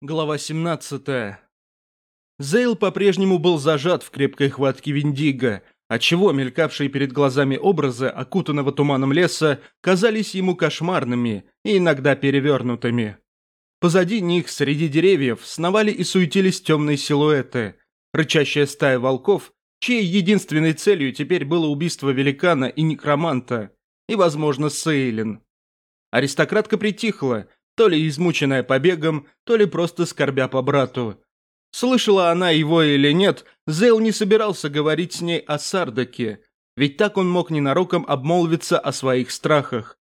Глава 17. Зейл по-прежнему был зажат в крепкой хватке Виндиго, отчего мелькавшие перед глазами образы, окутанного туманом леса, казались ему кошмарными и иногда перевернутыми. Позади них, среди деревьев, сновали и суетились темные силуэты, рычащая стая волков, чьей единственной целью теперь было убийство великана и некроманта, и, возможно, Сейлин. Аристократка притихла – то ли измученная побегом, то ли просто скорбя по брату. Слышала она его или нет, Зейл не собирался говорить с ней о Сардаке, ведь так он мог ненароком обмолвиться о своих страхах.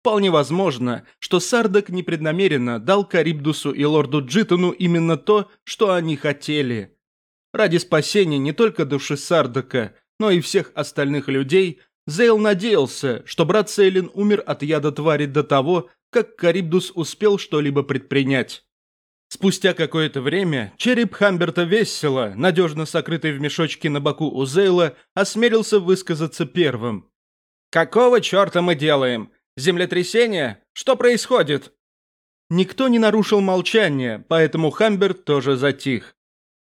Вполне возможно, что Сардак непреднамеренно дал Карибдусу и лорду Джитону именно то, что они хотели. Ради спасения не только души Сардака, но и всех остальных людей, Зейл надеялся, что брат Сейлин умер от яда твари до того, как Карибдус успел что-либо предпринять. Спустя какое-то время череп Хамберта весело, надежно сокрытый в мешочке на боку у Зейла, осмелился высказаться первым. «Какого черта мы делаем? Землетрясение? Что происходит?» Никто не нарушил молчание, поэтому Хамберт тоже затих.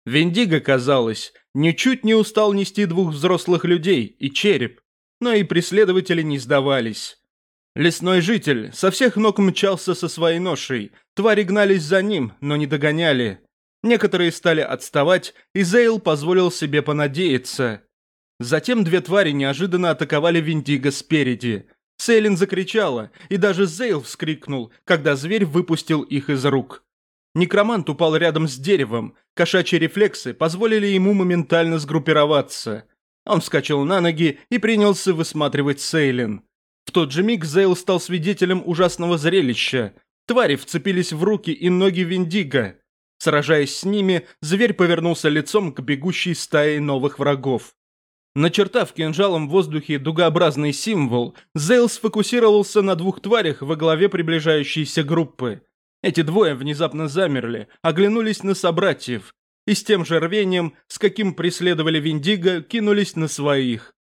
Вендиго, казалось, ничуть не устал нести двух взрослых людей и череп, но и преследователи не сдавались. Лесной житель со всех ног мчался со своей ношей. Твари гнались за ним, но не догоняли. Некоторые стали отставать, и Зейл позволил себе понадеяться. Затем две твари неожиданно атаковали Виндиго спереди. Сейлин закричала, и даже Зейл вскрикнул, когда зверь выпустил их из рук. Некромант упал рядом с деревом, кошачьи рефлексы позволили ему моментально сгруппироваться. Он вскочил на ноги и принялся высматривать Сейлин. В тот же миг Зейл стал свидетелем ужасного зрелища. Твари вцепились в руки и ноги Виндиго. Сражаясь с ними, зверь повернулся лицом к бегущей стае новых врагов. Начертав кинжалом в воздухе дугообразный символ, Зейл сфокусировался на двух тварях во главе приближающейся группы. Эти двое внезапно замерли, оглянулись на собратьев и с тем же рвением, с каким преследовали Виндиго, кинулись на своих.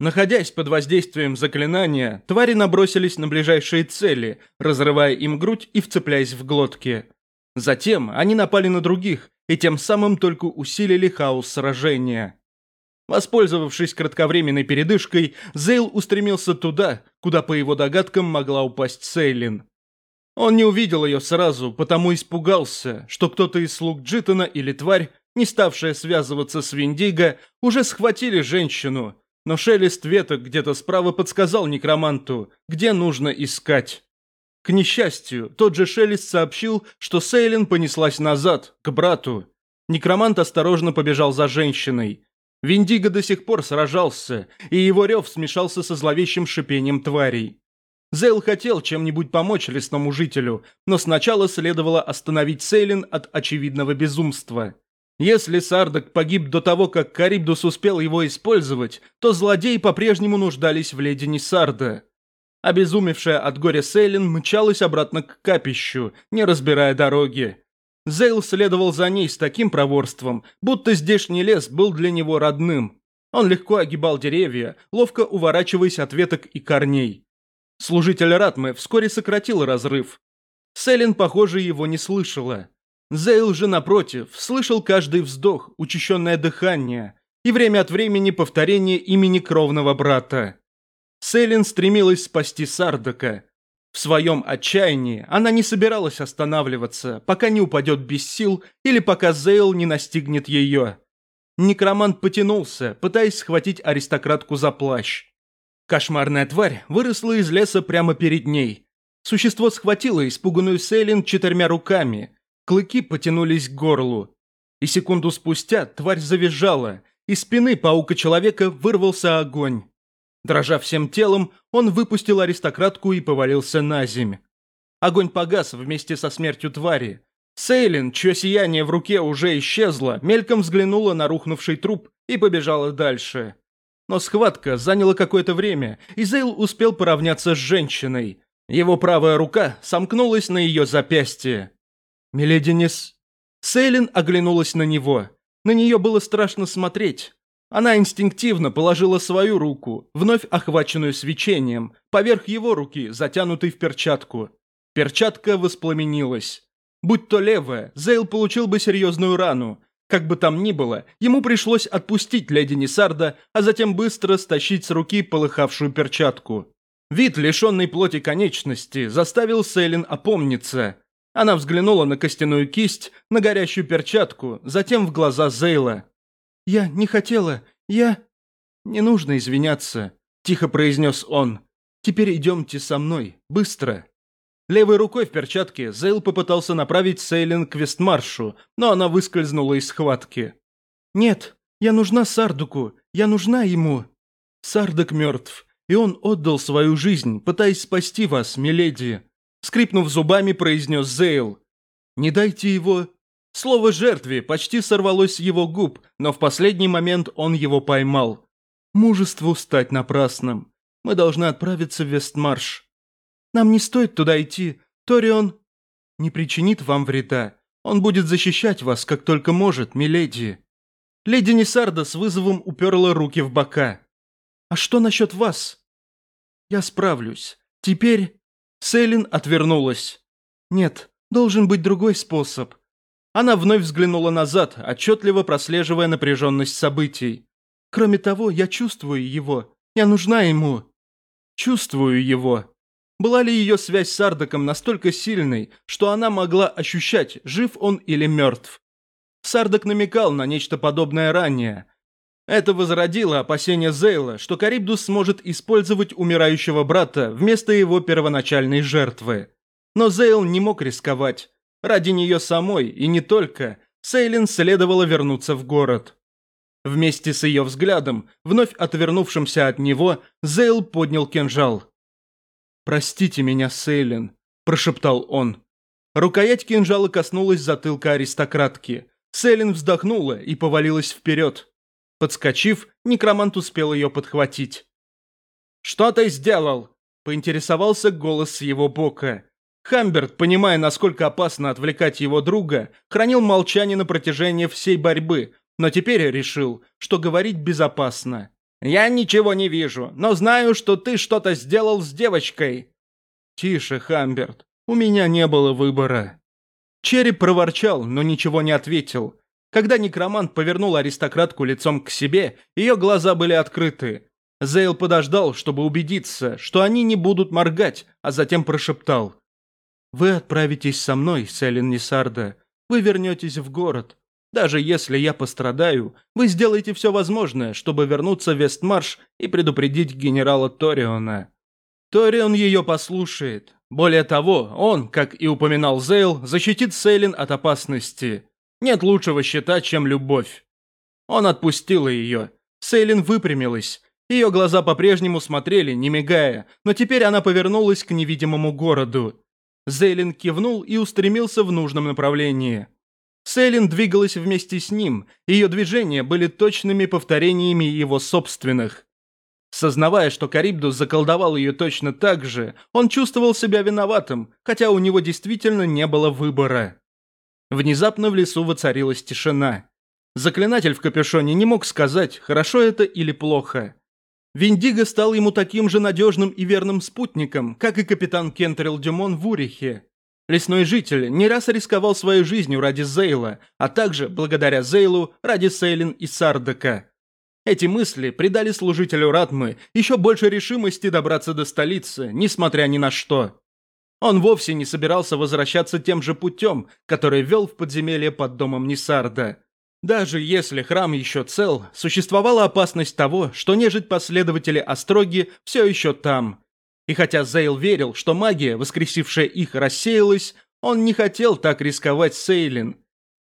Находясь под воздействием заклинания, твари набросились на ближайшие цели, разрывая им грудь и вцепляясь в глотки. Затем они напали на других и тем самым только усилили хаос сражения. Воспользовавшись кратковременной передышкой, Зейл устремился туда, куда, по его догадкам, могла упасть Сейлин. Он не увидел ее сразу, потому испугался, что кто-то из слуг Джитона или тварь, не ставшая связываться с Виндиго, уже схватили женщину но шелест веток где-то справа подсказал некроманту, где нужно искать. К несчастью, тот же шелест сообщил, что Сейлин понеслась назад, к брату. Некромант осторожно побежал за женщиной. Виндиго до сих пор сражался, и его рев смешался со зловещим шипением тварей. Зейл хотел чем-нибудь помочь лесному жителю, но сначала следовало остановить Сейлин от очевидного безумства – если Сардак погиб до того, как Карибдус успел его использовать, то злодеи по-прежнему нуждались в леди Сарда. Обезумевшая от горя Сейлин мчалась обратно к капищу, не разбирая дороги. Зейл следовал за ней с таким проворством, будто здешний лес был для него родным. Он легко огибал деревья, ловко уворачиваясь от веток и корней. Служитель Ратмы вскоре сократил разрыв. Селин, похоже, его не слышала. Зейл же, напротив, слышал каждый вздох, учащенное дыхание и время от времени повторение имени кровного брата. Селин стремилась спасти Сардака. В своем отчаянии она не собиралась останавливаться, пока не упадет без сил или пока Зейл не настигнет ее. Некромант потянулся, пытаясь схватить аристократку за плащ. Кошмарная тварь выросла из леса прямо перед ней. Существо схватило испуганную Селин четырьмя руками – Клыки потянулись к горлу. И секунду спустя тварь завизжала. Из спины паука-человека вырвался огонь. Дрожа всем телом, он выпустил аристократку и повалился на земь. Огонь погас вместе со смертью твари. Сейлин, чье сияние в руке уже исчезло, мельком взглянула на рухнувший труп и побежала дальше. Но схватка заняла какое-то время, и Зейл успел поравняться с женщиной. Его правая рука сомкнулась на ее запястье. «Миледи Нис...» Сейлин оглянулась на него. На нее было страшно смотреть. Она инстинктивно положила свою руку, вновь охваченную свечением, поверх его руки, затянутой в перчатку. Перчатка воспламенилась. Будь то левая, Зейл получил бы серьезную рану. Как бы там ни было, ему пришлось отпустить леди Несарда, а затем быстро стащить с руки полыхавшую перчатку. Вид лишенной плоти конечности заставил Сейлин опомниться. Она взглянула на костяную кисть, на горящую перчатку, затем в глаза Зейла. «Я не хотела, я...» «Не нужно извиняться», — тихо произнес он. «Теперь идемте со мной, быстро». Левой рукой в перчатке Зейл попытался направить Сейлин к Вестмаршу, но она выскользнула из схватки. «Нет, я нужна Сардуку, я нужна ему». «Сардак мертв, и он отдал свою жизнь, пытаясь спасти вас, миледи», Скрипнув зубами, произнес Зейл. «Не дайте его...» Слово «жертве» почти сорвалось с его губ, но в последний момент он его поймал. «Мужеству стать напрасным. Мы должны отправиться в Вестмарш. Нам не стоит туда идти. Торион не причинит вам вреда. Он будет защищать вас, как только может, миледи». Леди Несарда с вызовом уперла руки в бока. «А что насчет вас?» «Я справлюсь. Теперь Сейлин отвернулась. «Нет, должен быть другой способ». Она вновь взглянула назад, отчетливо прослеживая напряженность событий. «Кроме того, я чувствую его. Я нужна ему». «Чувствую его». Была ли ее связь с Ардаком настолько сильной, что она могла ощущать, жив он или мертв? Сардак намекал на нечто подобное ранее, это возродило опасения Зейла, что Карибдус сможет использовать умирающего брата вместо его первоначальной жертвы. Но Зейл не мог рисковать. Ради нее самой, и не только, Сейлин следовало вернуться в город. Вместе с ее взглядом, вновь отвернувшимся от него, Зейл поднял кинжал. «Простите меня, Сейлин», – прошептал он. Рукоять кинжала коснулась затылка аристократки. Селин вздохнула и повалилась вперед – Подскочив, некромант успел ее подхватить. «Что ты сделал?» – поинтересовался голос с его бока. Хамберт, понимая, насколько опасно отвлекать его друга, хранил молчание на протяжении всей борьбы, но теперь решил, что говорить безопасно. «Я ничего не вижу, но знаю, что ты что-то сделал с девочкой». «Тише, Хамберт, у меня не было выбора». Череп проворчал, но ничего не ответил – когда некромант повернул аристократку лицом к себе, ее глаза были открыты. Зейл подождал, чтобы убедиться, что они не будут моргать, а затем прошептал. «Вы отправитесь со мной, Селин Несарда. Вы вернетесь в город. Даже если я пострадаю, вы сделаете все возможное, чтобы вернуться в Вестмарш и предупредить генерала Ториона». Торион ее послушает. Более того, он, как и упоминал Зейл, защитит Сейлин от опасности. Нет лучшего счета, чем любовь. Он отпустил ее. Сейлин выпрямилась. Ее глаза по-прежнему смотрели, не мигая, но теперь она повернулась к невидимому городу. Зейлин кивнул и устремился в нужном направлении. Сейлин двигалась вместе с ним, ее движения были точными повторениями его собственных. Сознавая, что Карибдус заколдовал ее точно так же, он чувствовал себя виноватым, хотя у него действительно не было выбора. Внезапно в лесу воцарилась тишина. Заклинатель в капюшоне не мог сказать, хорошо это или плохо. Виндиго стал ему таким же надежным и верным спутником, как и капитан Кентрил Дюмон в Урихе. Лесной житель не раз рисковал своей жизнью ради Зейла, а также, благодаря Зейлу, ради Сейлин и Сардака. Эти мысли придали служителю Ратмы еще больше решимости добраться до столицы, несмотря ни на что. Он вовсе не собирался возвращаться тем же путем, который вел в подземелье под домом Нисарда. Даже если храм еще цел, существовала опасность того, что нежить последователи Остроги все еще там. И хотя Зейл верил, что магия, воскресившая их, рассеялась, он не хотел так рисковать Сейлин.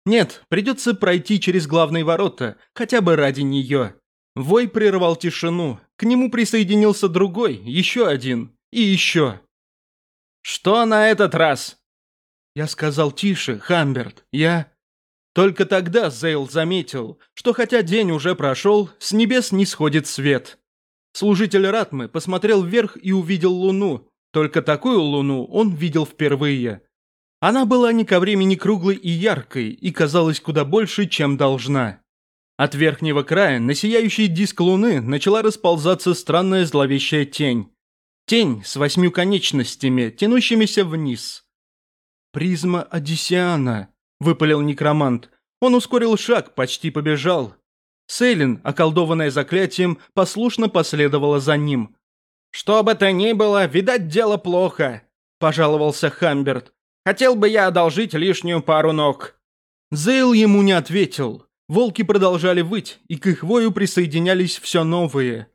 Нет, придется пройти через главные ворота, хотя бы ради нее. Вой прервал тишину, к нему присоединился другой, еще один, и еще. «Что на этот раз?» Я сказал тише, Хамберт. Я... Только тогда Зейл заметил, что хотя день уже прошел, с небес не сходит свет. Служитель Ратмы посмотрел вверх и увидел луну. Только такую луну он видел впервые. Она была не ко времени круглой и яркой, и казалась куда больше, чем должна. От верхнего края на сияющий диск луны начала расползаться странная зловещая тень. Тень с восьмью конечностями, тянущимися вниз. «Призма Одиссиана», — выпалил некромант. Он ускорил шаг, почти побежал. Сейлин, околдованная заклятием, послушно последовала за ним. «Что бы то ни было, видать, дело плохо», — пожаловался Хамберт. «Хотел бы я одолжить лишнюю пару ног». Зейл ему не ответил. Волки продолжали выть, и к их вою присоединялись все новые.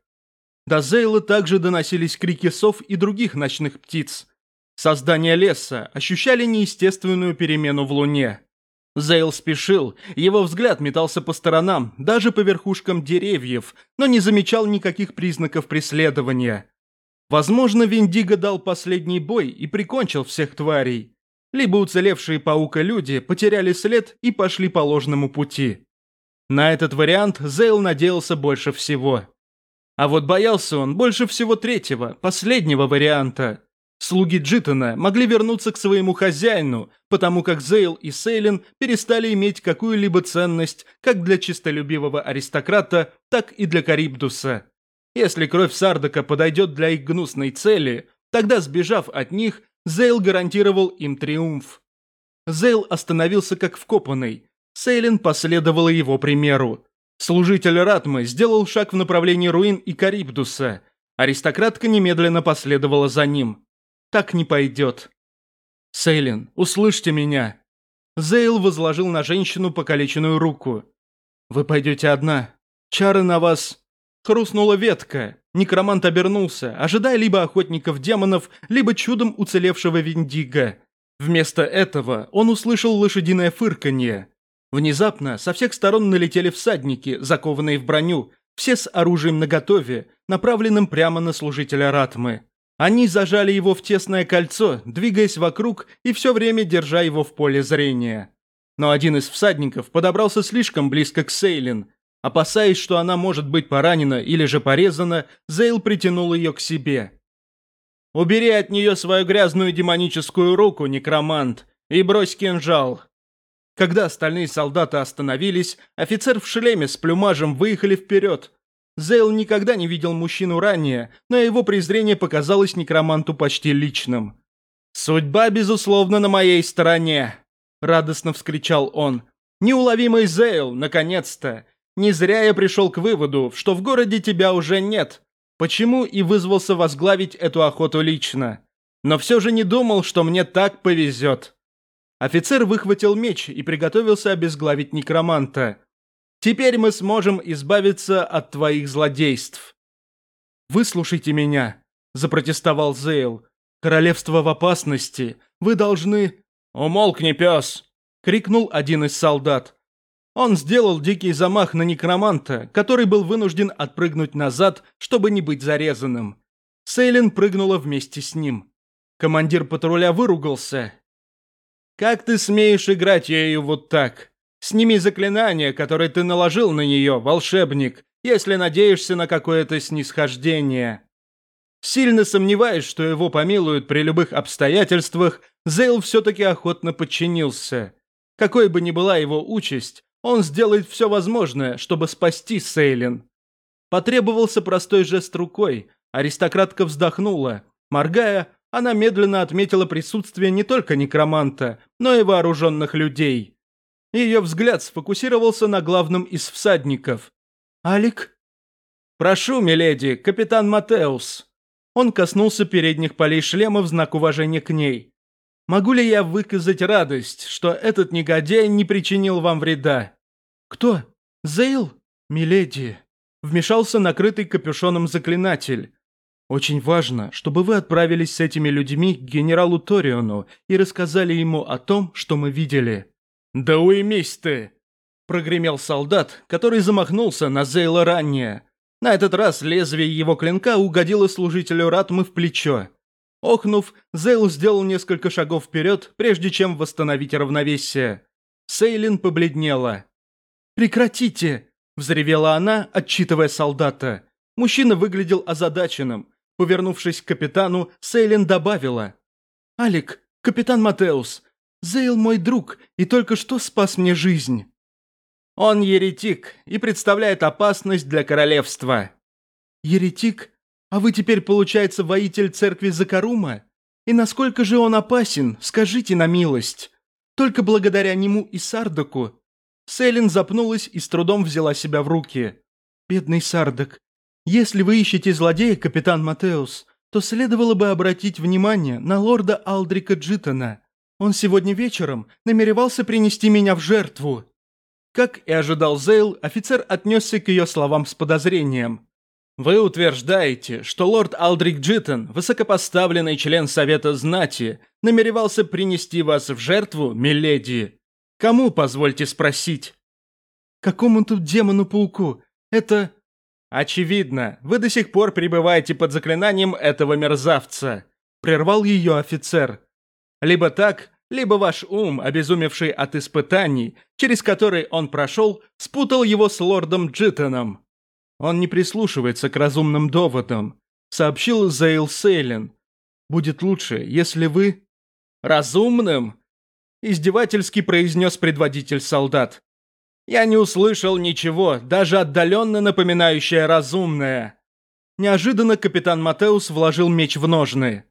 До Зейла также доносились крики сов и других ночных птиц. Создание леса ощущали неестественную перемену в луне. Зейл спешил, его взгляд метался по сторонам, даже по верхушкам деревьев, но не замечал никаких признаков преследования. Возможно, Виндиго дал последний бой и прикончил всех тварей. Либо уцелевшие паука люди потеряли след и пошли по ложному пути. На этот вариант Зейл надеялся больше всего. А вот боялся он больше всего третьего, последнего варианта. Слуги Джитона могли вернуться к своему хозяину, потому как Зейл и Сейлин перестали иметь какую-либо ценность как для чистолюбивого аристократа, так и для Карибдуса. Если кровь Сардака подойдет для их гнусной цели, тогда, сбежав от них, Зейл гарантировал им триумф. Зейл остановился как вкопанный. Сейлин последовала его примеру. Служитель Ратмы сделал шаг в направлении руин и Карибдуса. Аристократка немедленно последовала за ним. Так не пойдет. «Сейлин, услышьте меня!» Зейл возложил на женщину покалеченную руку. «Вы пойдете одна. Чары на вас...» Хрустнула ветка. Некромант обернулся, ожидая либо охотников-демонов, либо чудом уцелевшего Виндиго. Вместо этого он услышал лошадиное фырканье. Внезапно со всех сторон налетели всадники, закованные в броню, все с оружием наготове, направленным прямо на служителя Ратмы. Они зажали его в тесное кольцо, двигаясь вокруг и все время держа его в поле зрения. Но один из всадников подобрался слишком близко к Сейлин. Опасаясь, что она может быть поранена или же порезана, Зейл притянул ее к себе. «Убери от нее свою грязную демоническую руку, некромант, и брось кинжал. Когда остальные солдаты остановились, офицер в шлеме с плюмажем выехали вперед. Зейл никогда не видел мужчину ранее, но его презрение показалось некроманту почти личным. «Судьба, безусловно, на моей стороне!» – радостно вскричал он. «Неуловимый Зейл, наконец-то! Не зря я пришел к выводу, что в городе тебя уже нет. Почему и вызвался возглавить эту охоту лично. Но все же не думал, что мне так повезет». Офицер выхватил меч и приготовился обезглавить некроманта. «Теперь мы сможем избавиться от твоих злодейств». «Выслушайте меня», – запротестовал Зейл. «Королевство в опасности. Вы должны...» «Умолкни, пес!» – крикнул один из солдат. Он сделал дикий замах на некроманта, который был вынужден отпрыгнуть назад, чтобы не быть зарезанным. Сейлин прыгнула вместе с ним. Командир патруля выругался, как ты смеешь играть ею вот так? Сними заклинание, которое ты наложил на нее, волшебник, если надеешься на какое-то снисхождение. Сильно сомневаясь, что его помилуют при любых обстоятельствах, Зейл все-таки охотно подчинился. Какой бы ни была его участь, он сделает все возможное, чтобы спасти Сейлин. Потребовался простой жест рукой, аристократка вздохнула. Моргая, она медленно отметила присутствие не только некроманта, но и вооруженных людей. Ее взгляд сфокусировался на главном из всадников. «Алик?» «Прошу, миледи, капитан Матеус». Он коснулся передних полей шлема в знак уважения к ней. «Могу ли я выказать радость, что этот негодяй не причинил вам вреда?» «Кто? Зейл?» «Миледи», — вмешался накрытый капюшоном заклинатель. Очень важно, чтобы вы отправились с этими людьми к генералу Ториону и рассказали ему о том, что мы видели». «Да уймись ты!» – прогремел солдат, который замахнулся на Зейла ранее. На этот раз лезвие его клинка угодило служителю Ратмы в плечо. Охнув, Зейл сделал несколько шагов вперед, прежде чем восстановить равновесие. Сейлин побледнела. «Прекратите!» – взревела она, отчитывая солдата. Мужчина выглядел озадаченным, Повернувшись к капитану, Сейлин добавила. «Алик, капитан Матеус, Зейл мой друг и только что спас мне жизнь». «Он еретик и представляет опасность для королевства». «Еретик? А вы теперь, получается, воитель церкви Закарума? И насколько же он опасен, скажите на милость. Только благодаря нему и Сардаку». Сейлин запнулась и с трудом взяла себя в руки. «Бедный Сардак, если вы ищете злодея, капитан Матеус, то следовало бы обратить внимание на лорда Алдрика Джитона. Он сегодня вечером намеревался принести меня в жертву». Как и ожидал Зейл, офицер отнесся к ее словам с подозрением. «Вы утверждаете, что лорд Алдрик Джиттон, высокопоставленный член Совета Знати, намеревался принести вас в жертву, миледи? Кому, позвольте спросить?» «Какому тут демону-пауку? Это «Очевидно, вы до сих пор пребываете под заклинанием этого мерзавца», – прервал ее офицер. «Либо так, либо ваш ум, обезумевший от испытаний, через которые он прошел, спутал его с лордом Джитоном. Он не прислушивается к разумным доводам», – сообщил Зейл Сейлин. «Будет лучше, если вы...» «Разумным?» – издевательски произнес предводитель солдат. Я не услышал ничего, даже отдаленно напоминающее разумное. Неожиданно капитан Матеус вложил меч в ножны.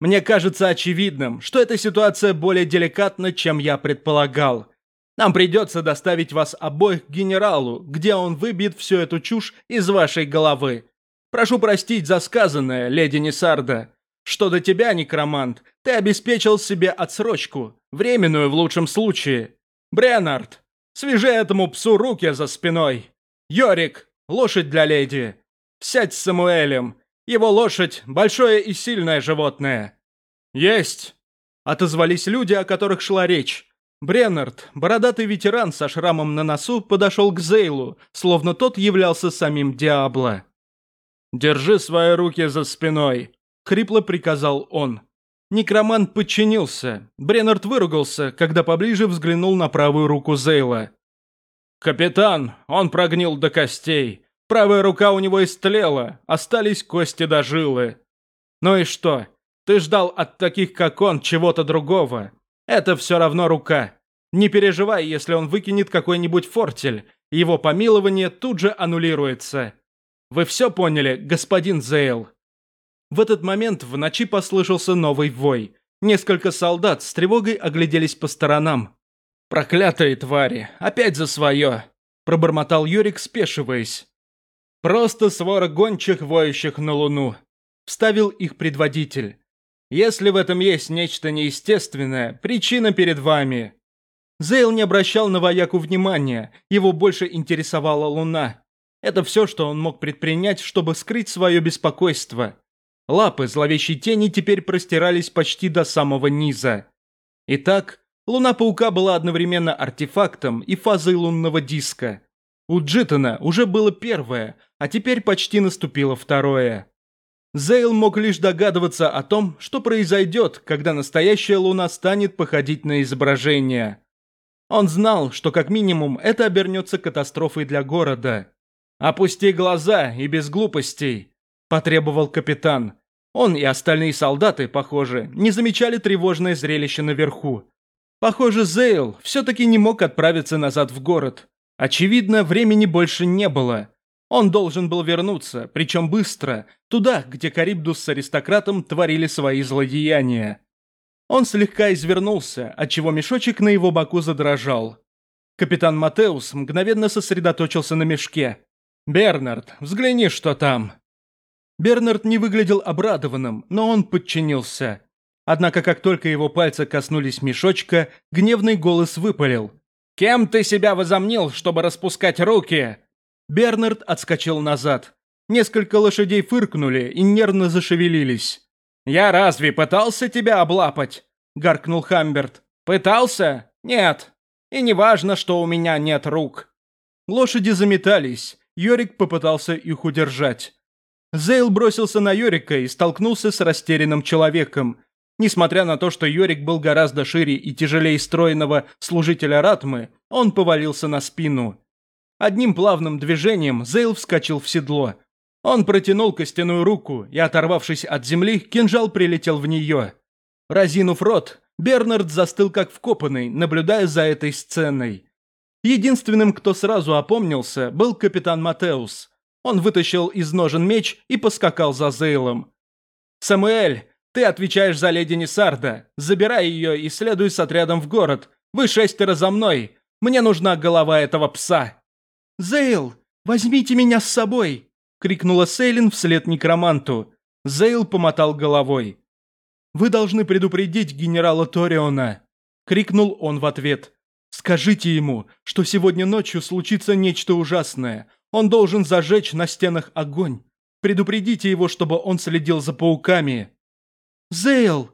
Мне кажется очевидным, что эта ситуация более деликатна, чем я предполагал. Нам придется доставить вас обоих к генералу, где он выбьет всю эту чушь из вашей головы. Прошу простить за сказанное, леди Несарда. Что до тебя, некромант, ты обеспечил себе отсрочку, временную в лучшем случае. Бреннард, Свяжи этому псу руки за спиной. Йорик, лошадь для леди. Сядь с Самуэлем. Его лошадь – большое и сильное животное. Есть. Отозвались люди, о которых шла речь. Бреннард, бородатый ветеран со шрамом на носу, подошел к Зейлу, словно тот являлся самим Диабло. «Держи свои руки за спиной», — хрипло приказал он. Некроман подчинился. Бреннард выругался, когда поближе взглянул на правую руку Зейла. «Капитан, он прогнил до костей. Правая рука у него истлела, остались кости до жилы». «Ну и что? Ты ждал от таких, как он, чего-то другого. Это все равно рука. Не переживай, если он выкинет какой-нибудь фортель. Его помилование тут же аннулируется. Вы все поняли, господин Зейл?» В этот момент в ночи послышался новый вой. Несколько солдат с тревогой огляделись по сторонам. «Проклятые твари! Опять за свое!» – пробормотал Юрик, спешиваясь. «Просто свора гончих, воющих на луну!» – вставил их предводитель. «Если в этом есть нечто неестественное, причина перед вами!» Зейл не обращал на вояку внимания, его больше интересовала луна. Это все, что он мог предпринять, чтобы скрыть свое беспокойство – Лапы зловещей тени теперь простирались почти до самого низа. Итак, луна паука была одновременно артефактом и фазой лунного диска. У Джитона уже было первое, а теперь почти наступило второе. Зейл мог лишь догадываться о том, что произойдет, когда настоящая луна станет походить на изображение. Он знал, что как минимум это обернется катастрофой для города. «Опусти глаза и без глупостей», – потребовал капитан. Он и остальные солдаты, похоже, не замечали тревожное зрелище наверху. Похоже, Зейл все-таки не мог отправиться назад в город. Очевидно, времени больше не было. Он должен был вернуться, причем быстро, туда, где Карибдус с аристократом творили свои злодеяния. Он слегка извернулся, отчего мешочек на его боку задрожал. Капитан Матеус мгновенно сосредоточился на мешке. «Бернард, взгляни, что там!» Бернард не выглядел обрадованным, но он подчинился. Однако, как только его пальцы коснулись мешочка, гневный голос выпалил. «Кем ты себя возомнил, чтобы распускать руки?» Бернард отскочил назад. Несколько лошадей фыркнули и нервно зашевелились. «Я разве пытался тебя облапать?» – гаркнул Хамберт. «Пытался? Нет. И не важно, что у меня нет рук». Лошади заметались. Йорик попытался их удержать. Зейл бросился на Йорика и столкнулся с растерянным человеком. Несмотря на то, что Йорик был гораздо шире и тяжелее стройного служителя Ратмы, он повалился на спину. Одним плавным движением Зейл вскочил в седло. Он протянул костяную руку, и, оторвавшись от земли, кинжал прилетел в нее. Разинув рот, Бернард застыл как вкопанный, наблюдая за этой сценой. Единственным, кто сразу опомнился, был капитан Матеус – он вытащил из ножен меч и поскакал за Зейлом. «Самуэль, ты отвечаешь за леди Несарда. Забирай ее и следуй с отрядом в город. Вы шестеро за мной. Мне нужна голова этого пса». «Зейл, возьмите меня с собой!» – крикнула Сейлин вслед некроманту. Зейл помотал головой. «Вы должны предупредить генерала Ториона!» – крикнул он в ответ. «Скажите ему, что сегодня ночью случится нечто ужасное, он должен зажечь на стенах огонь. Предупредите его, чтобы он следил за пауками. Зейл!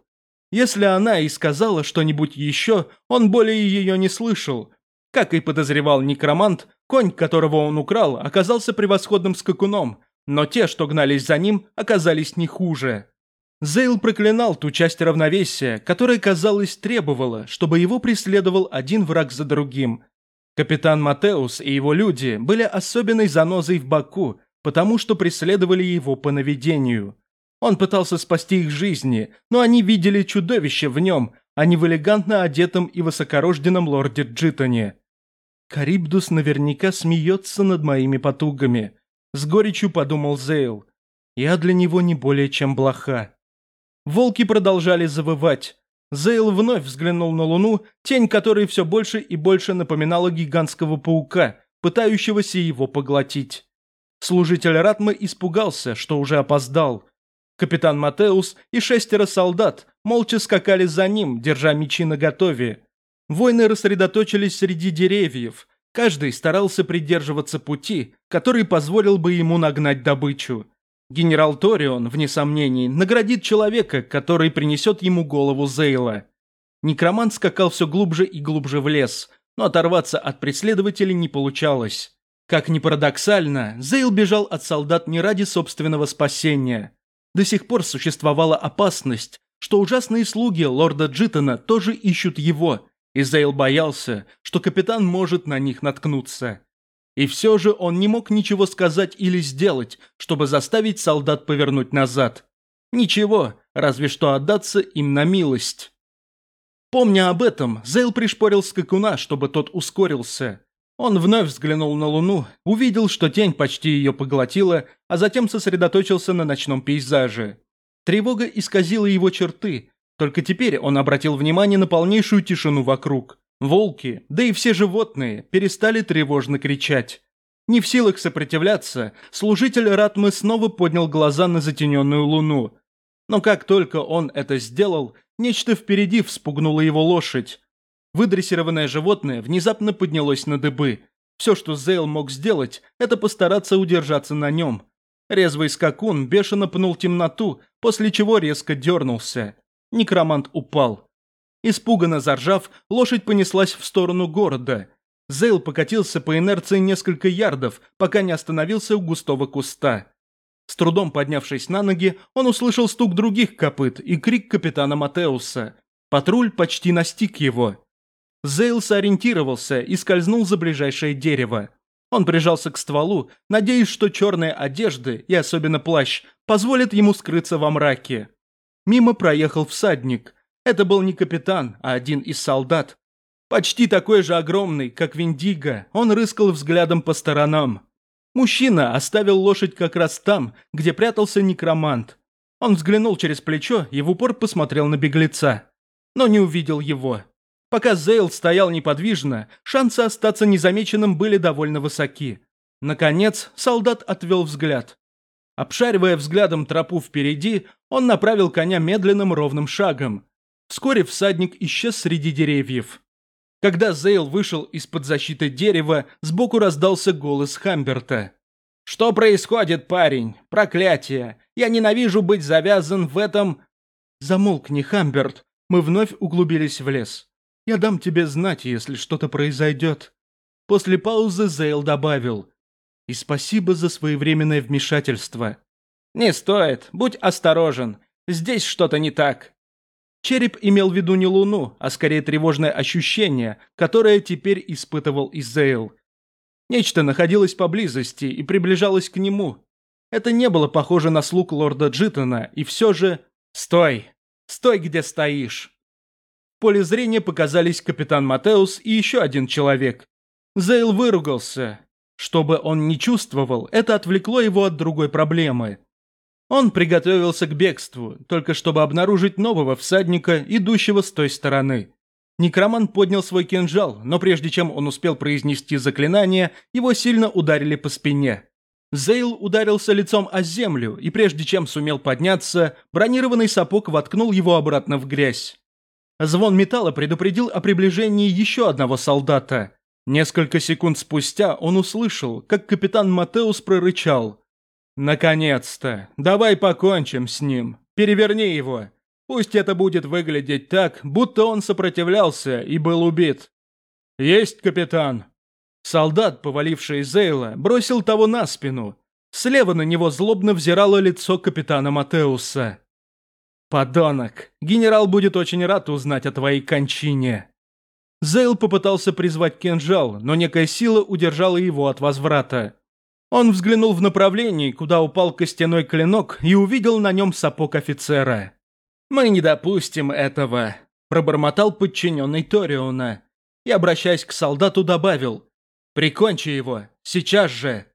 Если она и сказала что-нибудь еще, он более ее не слышал. Как и подозревал некромант, конь, которого он украл, оказался превосходным скакуном, но те, что гнались за ним, оказались не хуже. Зейл проклинал ту часть равновесия, которая, казалось, требовала, чтобы его преследовал один враг за другим, Капитан Матеус и его люди были особенной занозой в баку, потому что преследовали его по наведению. Он пытался спасти их жизни, но они видели чудовище в нем, а не в элегантно одетом и высокорожденном лорде Джитоне. «Карибдус наверняка смеется над моими потугами», – с горечью подумал Зейл. «Я для него не более чем блоха». Волки продолжали завывать, Зейл вновь взглянул на Луну, тень которой все больше и больше напоминала гигантского паука, пытающегося его поглотить. Служитель Ратмы испугался, что уже опоздал. Капитан Матеус и шестеро солдат молча скакали за ним, держа мечи наготове. Воины рассредоточились среди деревьев, каждый старался придерживаться пути, который позволил бы ему нагнать добычу. Генерал Торион, вне сомнений, наградит человека, который принесет ему голову Зейла. Некромант скакал все глубже и глубже в лес, но оторваться от преследователей не получалось. Как ни парадоксально, Зейл бежал от солдат не ради собственного спасения. До сих пор существовала опасность, что ужасные слуги лорда Джитона тоже ищут его, и Зейл боялся, что капитан может на них наткнуться. И все же он не мог ничего сказать или сделать, чтобы заставить солдат повернуть назад. Ничего, разве что отдаться им на милость. Помня об этом, Зейл пришпорил скакуна, чтобы тот ускорился. Он вновь взглянул на луну, увидел, что тень почти ее поглотила, а затем сосредоточился на ночном пейзаже. Тревога исказила его черты, только теперь он обратил внимание на полнейшую тишину вокруг. Волки, да и все животные, перестали тревожно кричать. Не в силах сопротивляться, служитель Ратмы снова поднял глаза на затененную луну. Но как только он это сделал, нечто впереди вспугнуло его лошадь. Выдрессированное животное внезапно поднялось на дыбы. Все, что Зейл мог сделать, это постараться удержаться на нем. Резвый скакун бешено пнул темноту, после чего резко дернулся. Некромант упал. Испуганно заржав, лошадь понеслась в сторону города. Зейл покатился по инерции несколько ярдов, пока не остановился у густого куста. С трудом поднявшись на ноги, он услышал стук других копыт и крик капитана Матеуса. Патруль почти настиг его. Зейл сориентировался и скользнул за ближайшее дерево. Он прижался к стволу, надеясь, что черные одежды, и особенно плащ, позволят ему скрыться во мраке. Мимо проехал всадник – это был не капитан, а один из солдат. Почти такой же огромный, как Виндиго, он рыскал взглядом по сторонам. Мужчина оставил лошадь как раз там, где прятался некромант. Он взглянул через плечо и в упор посмотрел на беглеца. Но не увидел его. Пока Зейл стоял неподвижно, шансы остаться незамеченным были довольно высоки. Наконец, солдат отвел взгляд. Обшаривая взглядом тропу впереди, он направил коня медленным ровным шагом, Вскоре всадник исчез среди деревьев. Когда Зейл вышел из-под защиты дерева, сбоку раздался голос Хамберта. «Что происходит, парень? Проклятие! Я ненавижу быть завязан в этом...» «Замолкни, Хамберт. Мы вновь углубились в лес. Я дам тебе знать, если что-то произойдет». После паузы Зейл добавил. «И спасибо за своевременное вмешательство». «Не стоит. Будь осторожен. Здесь что-то не так». Череп имел в виду не Луну, а скорее тревожное ощущение, которое теперь испытывал Изейл. Нечто находилось поблизости и приближалось к нему. Это не было похоже на слуг лорда Джитона, и все же... «Стой! Стой, где стоишь!» В поле зрения показались капитан Матеус и еще один человек. Зейл выругался. Чтобы он не чувствовал, это отвлекло его от другой проблемы – он приготовился к бегству, только чтобы обнаружить нового всадника, идущего с той стороны. Некроман поднял свой кинжал, но прежде чем он успел произнести заклинание, его сильно ударили по спине. Зейл ударился лицом о землю, и прежде чем сумел подняться, бронированный сапог воткнул его обратно в грязь. Звон металла предупредил о приближении еще одного солдата. Несколько секунд спустя он услышал, как капитан Матеус прорычал – «Наконец-то! Давай покончим с ним! Переверни его! Пусть это будет выглядеть так, будто он сопротивлялся и был убит!» «Есть, капитан!» Солдат, поваливший Зейла, бросил того на спину. Слева на него злобно взирало лицо капитана Матеуса. «Подонок! Генерал будет очень рад узнать о твоей кончине!» Зейл попытался призвать кинжал, но некая сила удержала его от возврата. Он взглянул в направлении, куда упал костяной клинок, и увидел на нем сапог офицера. «Мы не допустим этого», – пробормотал подчиненный Ториона. И, обращаясь к солдату, добавил «Прикончи его, сейчас же».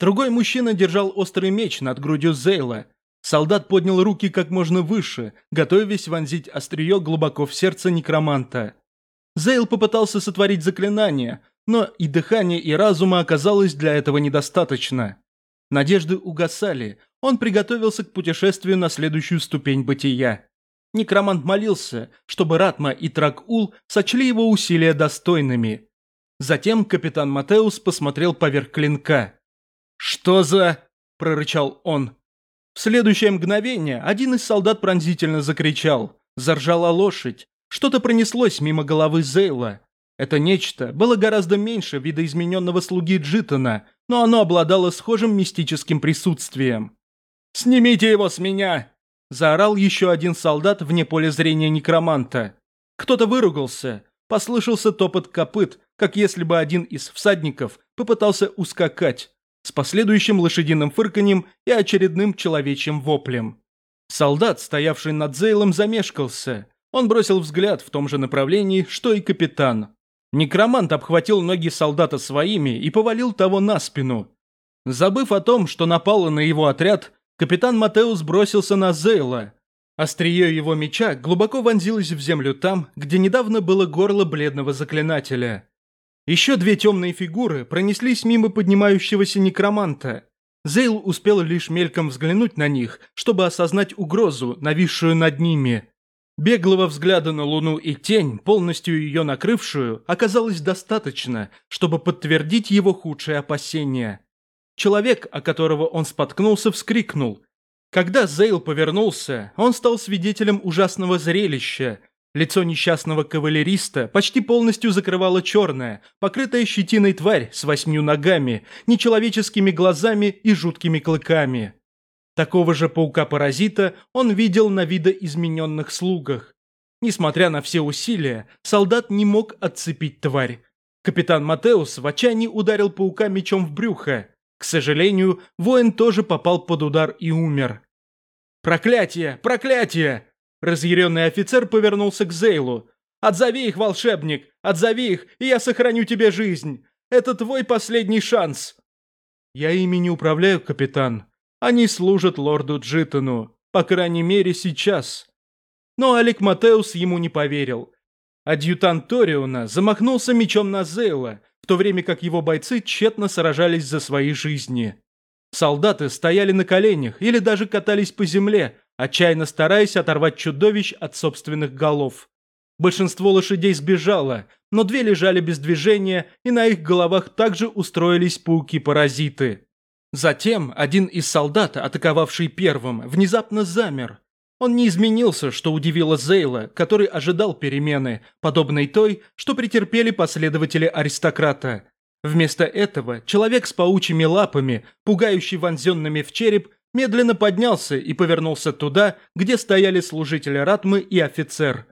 Другой мужчина держал острый меч над грудью Зейла. Солдат поднял руки как можно выше, готовясь вонзить острие глубоко в сердце некроманта. Зейл попытался сотворить заклинание, но и дыхание, и разума оказалось для этого недостаточно. Надежды угасали, он приготовился к путешествию на следующую ступень бытия. Некромант молился, чтобы Ратма и Тракул сочли его усилия достойными. Затем капитан Матеус посмотрел поверх клинка. «Что за...» – прорычал он. В следующее мгновение один из солдат пронзительно закричал. Заржала лошадь. Что-то пронеслось мимо головы Зейла. Это нечто было гораздо меньше видоизмененного слуги Джитона, но оно обладало схожим мистическим присутствием. «Снимите его с меня!» – заорал еще один солдат вне поля зрения некроманта. Кто-то выругался, послышался топот копыт, как если бы один из всадников попытался ускакать, с последующим лошадиным фырканьем и очередным человечьим воплем. Солдат, стоявший над Зейлом, замешкался. Он бросил взгляд в том же направлении, что и капитан. Некромант обхватил ноги солдата своими и повалил того на спину. Забыв о том, что напало на его отряд, капитан Матеус бросился на Зейла. Острие его меча глубоко вонзилось в землю там, где недавно было горло бледного заклинателя. Еще две темные фигуры пронеслись мимо поднимающегося некроманта. Зейл успел лишь мельком взглянуть на них, чтобы осознать угрозу, нависшую над ними. Беглого взгляда на Луну и тень, полностью ее накрывшую, оказалось достаточно, чтобы подтвердить его худшие опасения. Человек, о которого он споткнулся, вскрикнул. Когда Зейл повернулся, он стал свидетелем ужасного зрелища. Лицо несчастного кавалериста почти полностью закрывало черная, покрытая щетиной тварь с восьмью ногами, нечеловеческими глазами и жуткими клыками. Такого же паука-паразита он видел на видоизмененных слугах. Несмотря на все усилия, солдат не мог отцепить тварь. Капитан Матеус в отчаянии ударил паука мечом в брюхо. К сожалению, воин тоже попал под удар и умер. «Проклятие! Проклятие!» Разъяренный офицер повернулся к Зейлу. «Отзови их, волшебник! Отзови их, и я сохраню тебе жизнь! Это твой последний шанс!» «Я ими не управляю, капитан», они служат лорду Джитону, по крайней мере сейчас. Но Алик Матеус ему не поверил. Адъютант Ториона замахнулся мечом на Зейла, в то время как его бойцы тщетно сражались за свои жизни. Солдаты стояли на коленях или даже катались по земле, отчаянно стараясь оторвать чудовищ от собственных голов. Большинство лошадей сбежало, но две лежали без движения, и на их головах также устроились пауки-паразиты. Затем один из солдат, атаковавший первым, внезапно замер. Он не изменился, что удивило Зейла, который ожидал перемены, подобной той, что претерпели последователи аристократа. Вместо этого человек с паучьими лапами, пугающий вонзенными в череп, медленно поднялся и повернулся туда, где стояли служители Ратмы и офицер.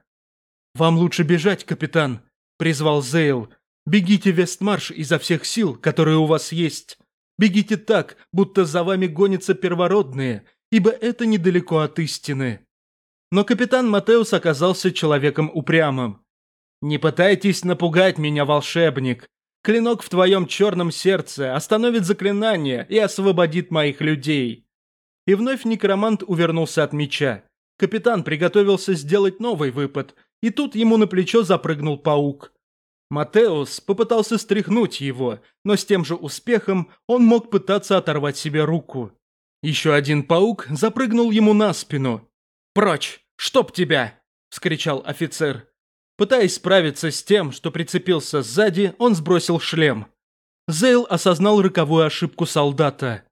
«Вам лучше бежать, капитан», — призвал Зейл. «Бегите Вестмарш изо всех сил, которые у вас есть». Бегите так, будто за вами гонятся первородные, ибо это недалеко от истины. Но капитан Матеус оказался человеком упрямым. «Не пытайтесь напугать меня, волшебник. Клинок в твоем черном сердце остановит заклинание и освободит моих людей». И вновь некромант увернулся от меча. Капитан приготовился сделать новый выпад, и тут ему на плечо запрыгнул паук. Матеус попытался стряхнуть его, но с тем же успехом он мог пытаться оторвать себе руку. Еще один паук запрыгнул ему на спину. «Прочь! Чтоб тебя!» – вскричал офицер. Пытаясь справиться с тем, что прицепился сзади, он сбросил шлем. Зейл осознал роковую ошибку солдата.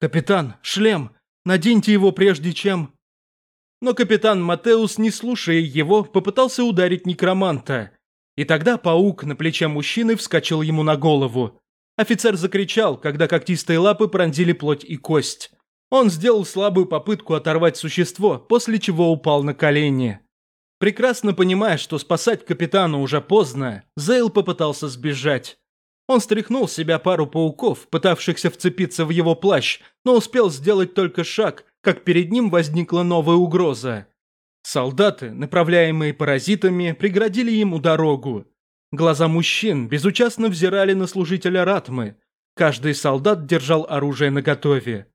«Капитан, шлем! Наденьте его прежде чем...» Но капитан Матеус, не слушая его, попытался ударить некроманта – и тогда паук на плече мужчины вскочил ему на голову. Офицер закричал, когда когтистые лапы пронзили плоть и кость. Он сделал слабую попытку оторвать существо, после чего упал на колени. Прекрасно понимая, что спасать капитана уже поздно, Зейл попытался сбежать. Он стряхнул с себя пару пауков, пытавшихся вцепиться в его плащ, но успел сделать только шаг, как перед ним возникла новая угроза. Солдаты, направляемые паразитами, преградили ему дорогу. Глаза мужчин безучастно взирали на служителя Ратмы. Каждый солдат держал оружие наготове.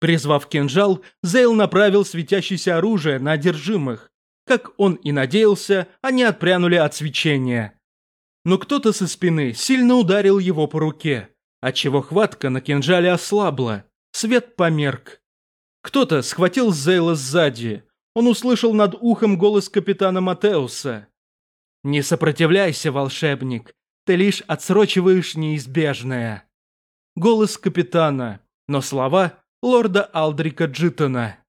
Призвав кинжал, Зейл направил светящееся оружие на одержимых. Как он и надеялся, они отпрянули от свечения. Но кто-то со спины сильно ударил его по руке, отчего хватка на кинжале ослабла, свет померк. Кто-то схватил Зейла сзади – он услышал над ухом голос капитана Матеуса. «Не сопротивляйся, волшебник, ты лишь отсрочиваешь неизбежное». Голос капитана, но слова лорда Алдрика Джитона.